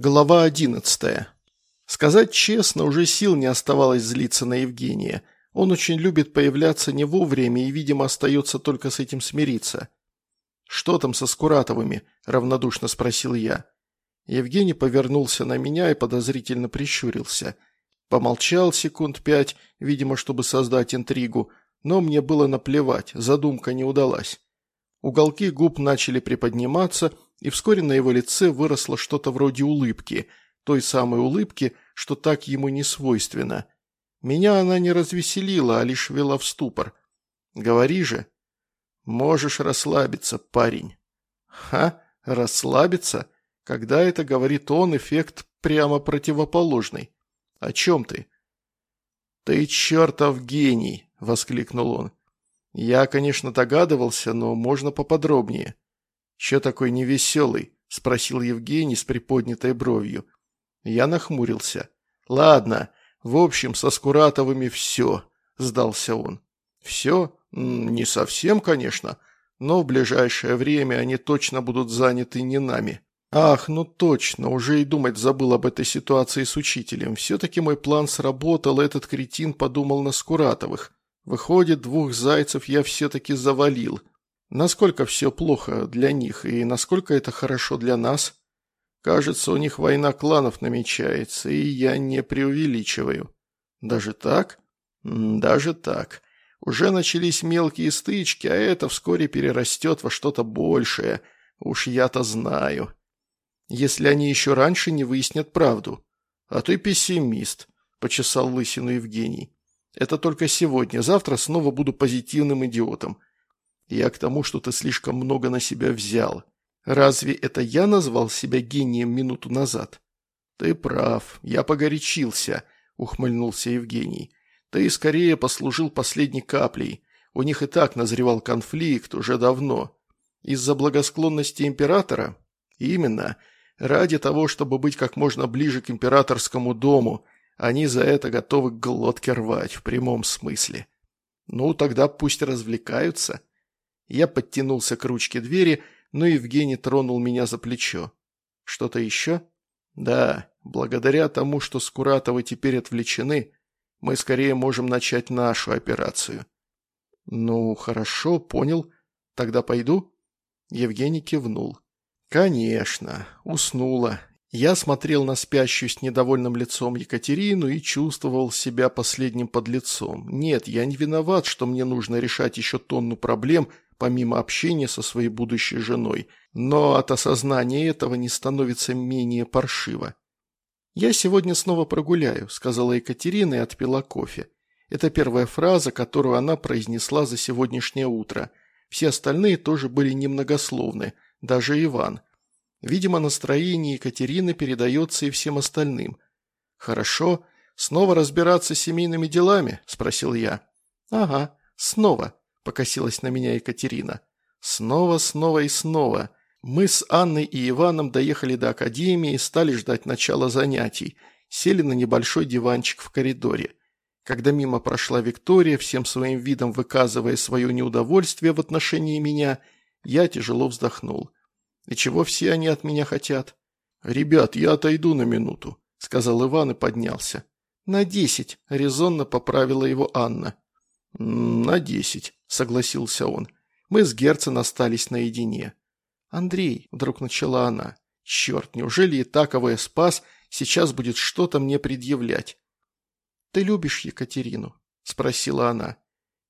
Глава одиннадцатая. Сказать честно, уже сил не оставалось злиться на Евгения. Он очень любит появляться не вовремя и, видимо, остается только с этим смириться. «Что там со Скуратовыми?» – равнодушно спросил я. Евгений повернулся на меня и подозрительно прищурился. Помолчал секунд пять, видимо, чтобы создать интригу, но мне было наплевать, задумка не удалась. Уголки губ начали приподниматься – и вскоре на его лице выросло что-то вроде улыбки, той самой улыбки, что так ему не свойственно. Меня она не развеселила, а лишь вела в ступор. «Говори же». «Можешь расслабиться, парень». «Ха, расслабиться?» Когда это говорит он, эффект прямо противоположный. «О чем ты?» «Ты чертов гений!» – воскликнул он. «Я, конечно, догадывался, но можно поподробнее». «Че такой невеселый?» – спросил Евгений с приподнятой бровью. Я нахмурился. «Ладно, в общем, со Скуратовыми все», – сдался он. «Все? Не совсем, конечно, но в ближайшее время они точно будут заняты не нами». «Ах, ну точно, уже и думать забыл об этой ситуации с учителем. Все-таки мой план сработал, этот кретин подумал на Скуратовых. Выходит, двух зайцев я все-таки завалил. Насколько все плохо для них и насколько это хорошо для нас? Кажется, у них война кланов намечается, и я не преувеличиваю. Даже так? Даже так. Уже начались мелкие стычки, а это вскоре перерастет во что-то большее. Уж я-то знаю. Если они еще раньше не выяснят правду. А ты пессимист, почесал лысину Евгений. Это только сегодня, завтра снова буду позитивным идиотом. Я к тому, что ты слишком много на себя взял. Разве это я назвал себя гением минуту назад? Ты прав, я погорячился, ухмыльнулся Евгений. Ты скорее послужил последней каплей. У них и так назревал конфликт уже давно. Из-за благосклонности императора? Именно. Ради того, чтобы быть как можно ближе к императорскому дому, они за это готовы глотки рвать в прямом смысле. Ну, тогда пусть развлекаются. Я подтянулся к ручке двери, но Евгений тронул меня за плечо. «Что-то еще?» «Да, благодаря тому, что Скуратовы теперь отвлечены, мы скорее можем начать нашу операцию». «Ну, хорошо, понял. Тогда пойду?» Евгений кивнул. «Конечно, уснула. Я смотрел на спящую с недовольным лицом Екатерину и чувствовал себя последним подлецом. Нет, я не виноват, что мне нужно решать еще тонну проблем – помимо общения со своей будущей женой, но от осознания этого не становится менее паршиво. «Я сегодня снова прогуляю», – сказала Екатерина и отпила кофе. Это первая фраза, которую она произнесла за сегодняшнее утро. Все остальные тоже были немногословны, даже Иван. Видимо, настроение Екатерины передается и всем остальным. «Хорошо. Снова разбираться с семейными делами?» – спросил я. «Ага, снова», покосилась на меня Екатерина. Снова, снова и снова. Мы с Анной и Иваном доехали до академии и стали ждать начала занятий. Сели на небольшой диванчик в коридоре. Когда мимо прошла Виктория, всем своим видом выказывая свое неудовольствие в отношении меня, я тяжело вздохнул. И чего все они от меня хотят? «Ребят, я отойду на минуту», — сказал Иван и поднялся. «На десять», — резонно поправила его Анна. «На десять», – согласился он. Мы с Герцен остались наедине. «Андрей», – вдруг начала она, – «черт, неужели и таковое спас сейчас будет что-то мне предъявлять?» «Ты любишь Екатерину?» – спросила она.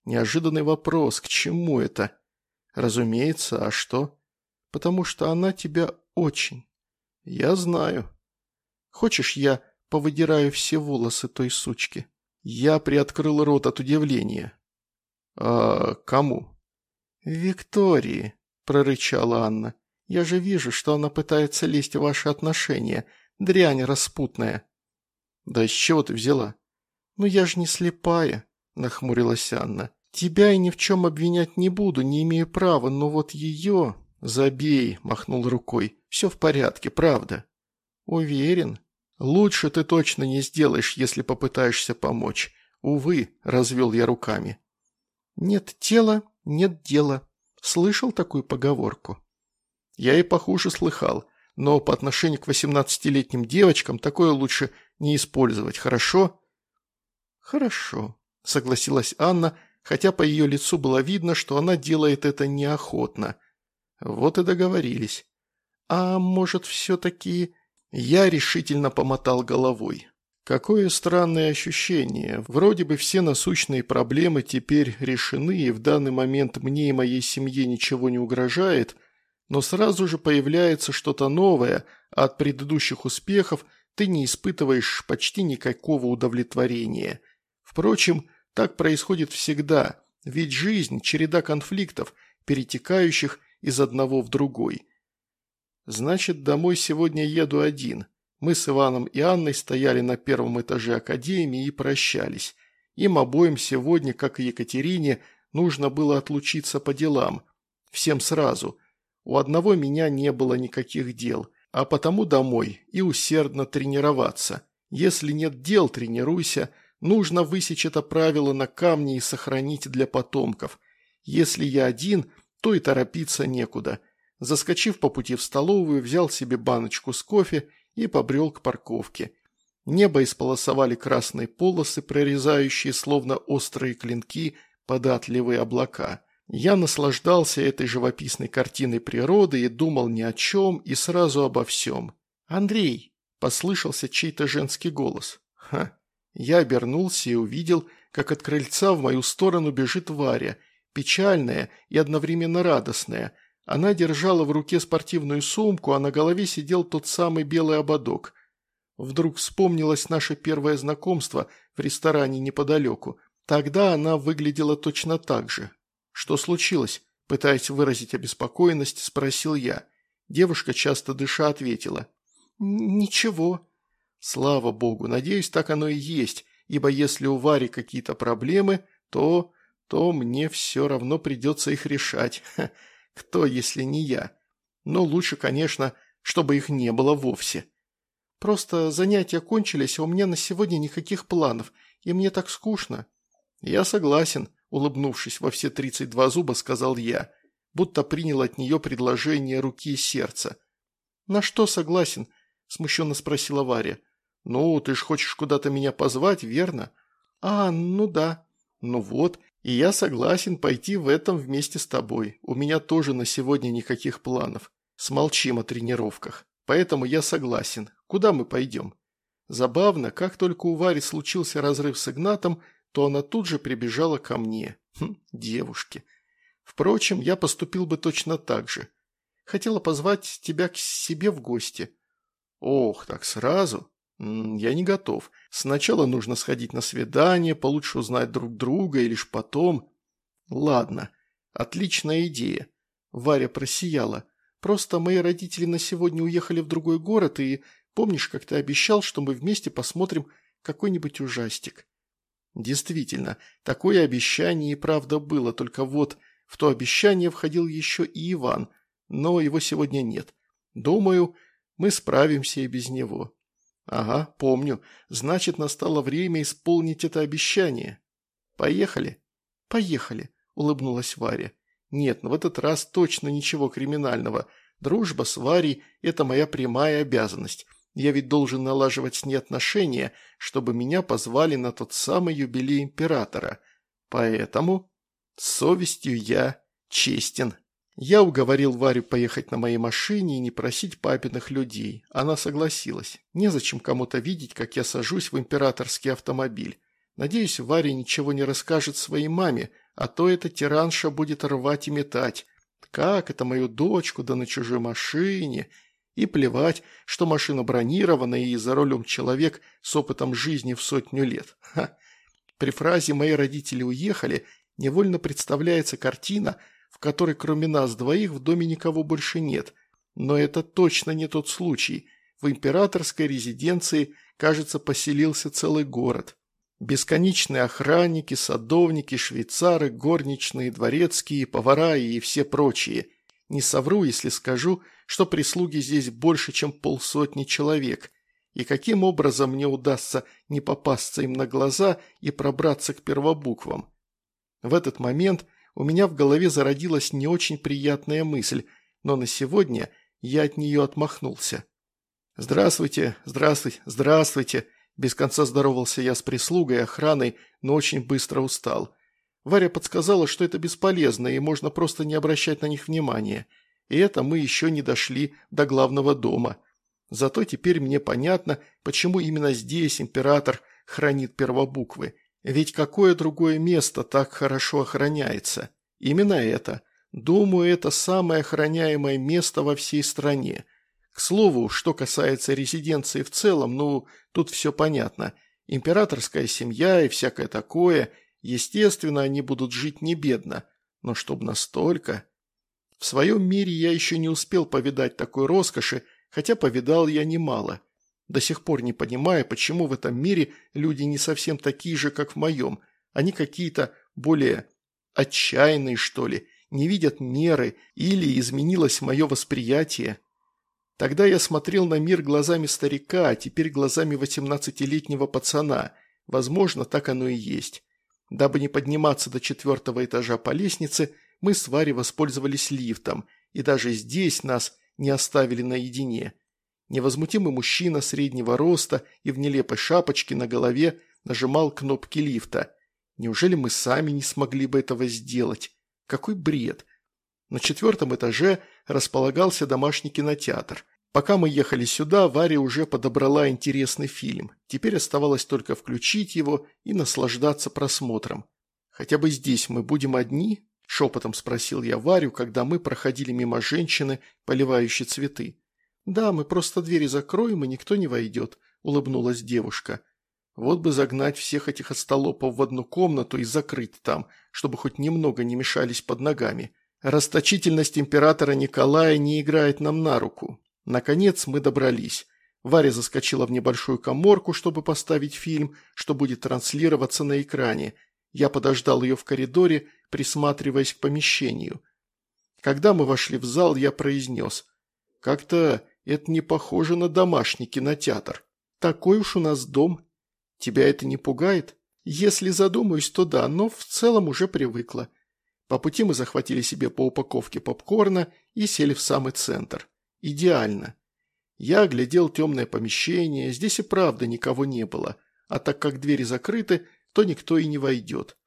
Неожиданный вопрос, к чему это? Разумеется, а что? Потому что она тебя очень. Я знаю. Хочешь, я повыдираю все волосы той сучки?» Я приоткрыл рот от удивления. «А кому?» «Виктории», – прорычала Анна. «Я же вижу, что она пытается лезть в ваши отношения. Дрянь распутная». «Да с чего ты взяла?» «Ну я же не слепая», – нахмурилась Анна. «Тебя я ни в чем обвинять не буду, не имею права, но вот ее...» «Забей», – махнул рукой. «Все в порядке, правда». «Уверен?» «Лучше ты точно не сделаешь, если попытаешься помочь. Увы», – развел я руками. «Нет тела, нет дела». Слышал такую поговорку? Я и похуже слыхал. но по отношению к 18-летним девочкам такое лучше не использовать, хорошо?» «Хорошо», – согласилась Анна, хотя по ее лицу было видно, что она делает это неохотно. Вот и договорились. «А может, все-таки...» Я решительно помотал головой. Какое странное ощущение. Вроде бы все насущные проблемы теперь решены, и в данный момент мне и моей семье ничего не угрожает, но сразу же появляется что-то новое, а от предыдущих успехов ты не испытываешь почти никакого удовлетворения. Впрочем, так происходит всегда, ведь жизнь – череда конфликтов, перетекающих из одного в другой. Значит, домой сегодня еду один – мы с Иваном и Анной стояли на первом этаже академии и прощались. Им обоим сегодня, как и Екатерине, нужно было отлучиться по делам. Всем сразу. У одного меня не было никаких дел, а потому домой и усердно тренироваться. Если нет дел, тренируйся. Нужно высечь это правило на камне и сохранить для потомков. Если я один, то и торопиться некуда. Заскочив по пути в столовую, взял себе баночку с кофе и побрел к парковке. Небо исполосовали красные полосы, прорезающие словно острые клинки податливые облака. Я наслаждался этой живописной картиной природы и думал ни о чем и сразу обо всем. «Андрей!» – послышался чей-то женский голос. «Ха!» Я обернулся и увидел, как от крыльца в мою сторону бежит Варя, печальная и одновременно радостная – она держала в руке спортивную сумку, а на голове сидел тот самый белый ободок. Вдруг вспомнилось наше первое знакомство в ресторане неподалеку. Тогда она выглядела точно так же. «Что случилось?» Пытаясь выразить обеспокоенность, спросил я. Девушка, часто дыша, ответила. «Ничего». «Слава богу, надеюсь, так оно и есть, ибо если у Вари какие-то проблемы, то... то мне все равно придется их решать. Кто, если не я? Но лучше, конечно, чтобы их не было вовсе. Просто занятия кончились, а у меня на сегодня никаких планов, и мне так скучно. Я согласен, улыбнувшись во все тридцать два зуба, сказал я, будто принял от нее предложение руки и сердца. На что согласен? смущенно спросила Варя. Ну, ты ж хочешь куда-то меня позвать, верно? А, ну да. Ну вот, и я согласен пойти в этом вместе с тобой. У меня тоже на сегодня никаких планов. Смолчим о тренировках. Поэтому я согласен. Куда мы пойдем? Забавно, как только у Вари случился разрыв с Игнатом, то она тут же прибежала ко мне. Хм, девушки. Впрочем, я поступил бы точно так же. Хотела позвать тебя к себе в гости. Ох, так сразу? «Я не готов. Сначала нужно сходить на свидание, получше узнать друг друга, и лишь потом...» «Ладно. Отличная идея». Варя просияла. «Просто мои родители на сегодня уехали в другой город, и помнишь, как ты обещал, что мы вместе посмотрим какой-нибудь ужастик?» Действительно, такое обещание и правда было, только вот в то обещание входил еще и Иван, но его сегодня нет. Думаю, мы справимся и без него. «Ага, помню. Значит, настало время исполнить это обещание. Поехали?» «Поехали», – улыбнулась Варя. «Нет, но в этот раз точно ничего криминального. Дружба с Варей – это моя прямая обязанность. Я ведь должен налаживать с ней отношения, чтобы меня позвали на тот самый юбилей императора. Поэтому совестью я честен». Я уговорил Варю поехать на моей машине и не просить папиных людей. Она согласилась. Незачем кому-то видеть, как я сажусь в императорский автомобиль. Надеюсь, Варя ничего не расскажет своей маме, а то эта тиранша будет рвать и метать. Как это мою дочку, да на чужой машине? И плевать, что машина бронированная и за рулем человек с опытом жизни в сотню лет. Ха. При фразе «мои родители уехали» невольно представляется картина – в которой кроме нас двоих в доме никого больше нет. Но это точно не тот случай. В императорской резиденции, кажется, поселился целый город. Бесконечные охранники, садовники, швейцары, горничные, дворецкие, повара и все прочие. Не совру, если скажу, что прислуги здесь больше, чем полсотни человек. И каким образом мне удастся не попасться им на глаза и пробраться к первобуквам? В этот момент – у меня в голове зародилась не очень приятная мысль, но на сегодня я от нее отмахнулся. «Здравствуйте, здравствуйте, здравствуйте!» Без конца здоровался я с прислугой охраной, но очень быстро устал. Варя подсказала, что это бесполезно, и можно просто не обращать на них внимания. И это мы еще не дошли до главного дома. Зато теперь мне понятно, почему именно здесь император хранит первобуквы. Ведь какое другое место так хорошо охраняется? Именно это. Думаю, это самое охраняемое место во всей стране – к слову, что касается резиденции в целом, ну, тут все понятно. Императорская семья и всякое такое, естественно, они будут жить не бедно. Но чтоб настолько... В своем мире я еще не успел повидать такой роскоши, хотя повидал я немало. До сих пор не понимаю, почему в этом мире люди не совсем такие же, как в моем. Они какие-то более отчаянные, что ли, не видят меры, или изменилось мое восприятие. Тогда я смотрел на мир глазами старика, а теперь глазами восемнадцатилетнего пацана. Возможно, так оно и есть. Дабы не подниматься до четвертого этажа по лестнице, мы с Варей воспользовались лифтом, и даже здесь нас не оставили наедине. Невозмутимый мужчина среднего роста и в нелепой шапочке на голове нажимал кнопки лифта. Неужели мы сами не смогли бы этого сделать? Какой бред! На четвертом этаже располагался домашний кинотеатр. Пока мы ехали сюда, Варя уже подобрала интересный фильм. Теперь оставалось только включить его и наслаждаться просмотром. «Хотя бы здесь мы будем одни?» – шепотом спросил я Варю, когда мы проходили мимо женщины, поливающей цветы. «Да, мы просто двери закроем, и никто не войдет», – улыбнулась девушка. «Вот бы загнать всех этих остолопов в одну комнату и закрыть там, чтобы хоть немного не мешались под ногами. Расточительность императора Николая не играет нам на руку. Наконец мы добрались. Варя заскочила в небольшую коморку, чтобы поставить фильм, что будет транслироваться на экране. Я подождал ее в коридоре, присматриваясь к помещению. Когда мы вошли в зал, я произнес. «Как-то это не похоже на домашний кинотеатр. Такой уж у нас дом. Тебя это не пугает? Если задумаюсь, то да, но в целом уже привыкла. По пути мы захватили себе по упаковке попкорна и сели в самый центр. Идеально. Я оглядел темное помещение, здесь и правда никого не было, а так как двери закрыты, то никто и не войдет.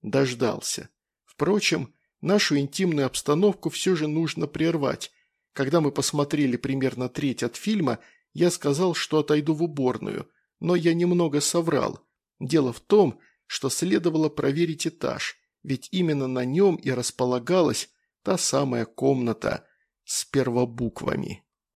Дождался. Впрочем, нашу интимную обстановку все же нужно прервать. Когда мы посмотрели примерно треть от фильма, я сказал, что отойду в уборную, но я немного соврал. Дело в том, что следовало проверить этаж – ведь именно на нем и располагалась та самая комната с первобуквами.